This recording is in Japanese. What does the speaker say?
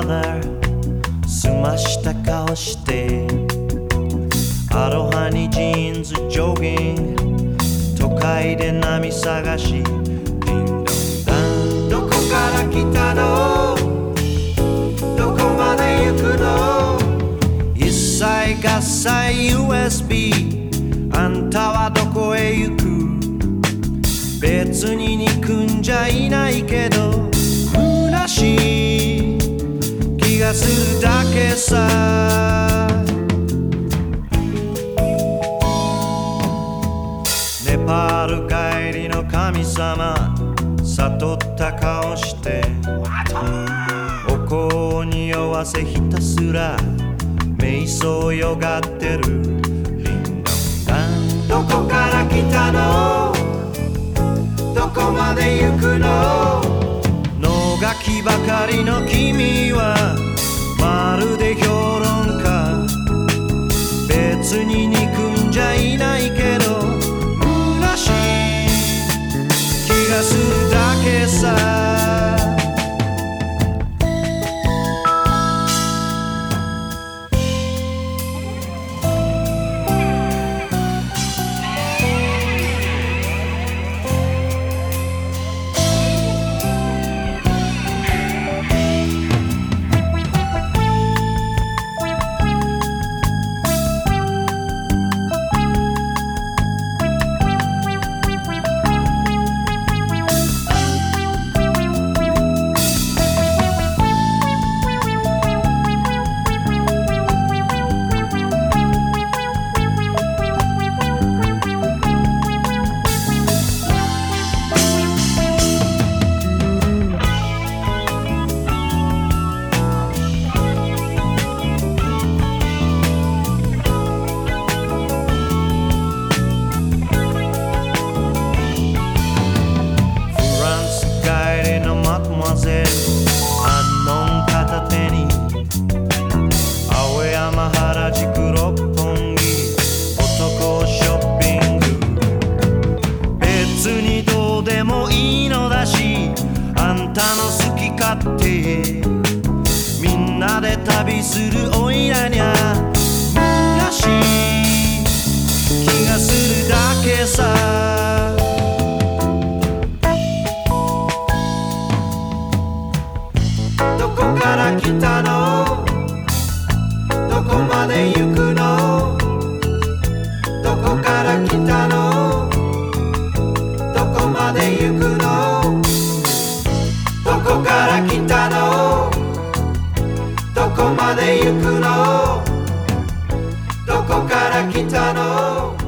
りのブラザーすました顔してアロハにジーンズジョギング都会で波探しディンドンダンどこから来たの？どこまで行くの？一切合切 USB あんたはどこへ行く？別に憎んじゃいないけど虚しい気がすだけさ。ネパール帰りの神様悟った顔してお香を匂わせひたすら瞑想よがってる。どこから来たの？どこまで行くの？脳がきばかりの君。別に憎んじゃいないけど虚しい気がするだけさ。みんなで旅するおいらにゃ虚しい気がするだけさ。どこから来たの？どこまで行くの？どこから来たの？どこまで行くの？まで行くの。どこから来たの。